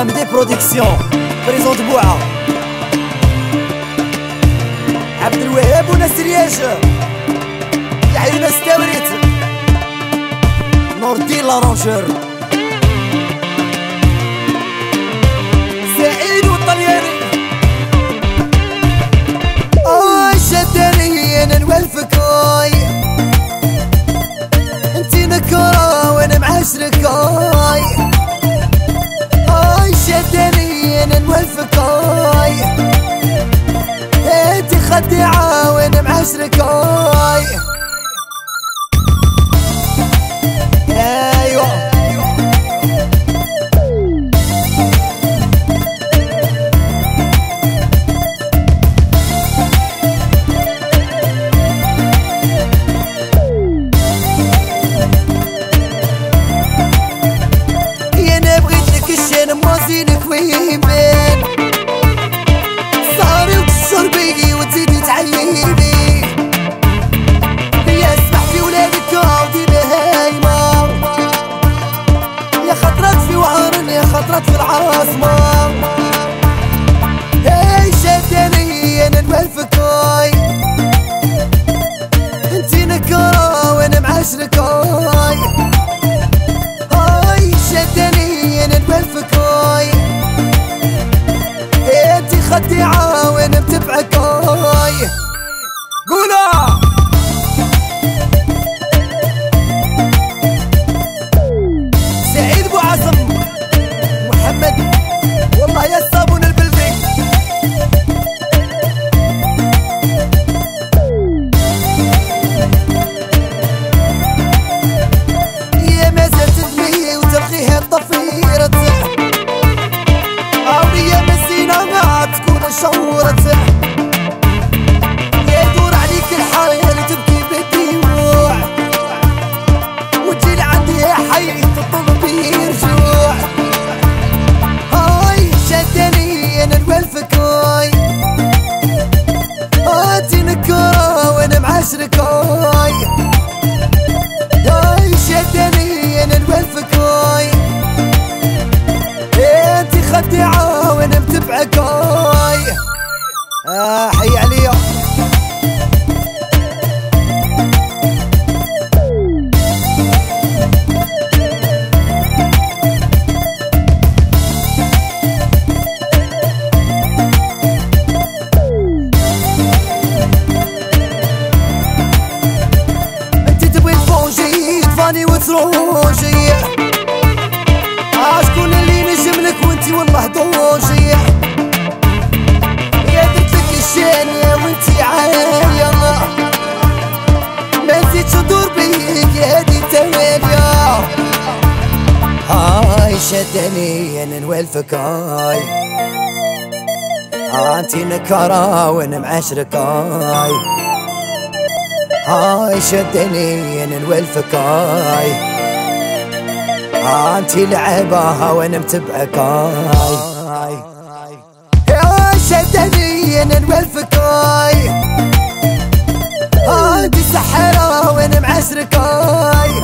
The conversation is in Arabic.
AMD production présente بوعة عبد الوهاب وناس رياج يحيى ناس تاوريت نور الدين l'arrangeur خطرات في العاصمة. تفاني وتروجي عاشكون اللي نجم لك وانتي والله دوجي. يا درت لك الشانية وانتي عاية ما نسيتش ندور بيك هادي تمالية هاي شدني أنا نولفك هاي. انتي نكرة وأنا معاشرك هاي. هاي شدني أنا نولفك هاي آنتي لعبها وأنا متبعك هاي شدني هاي آنتي سحرة وأنا معاشرك هاي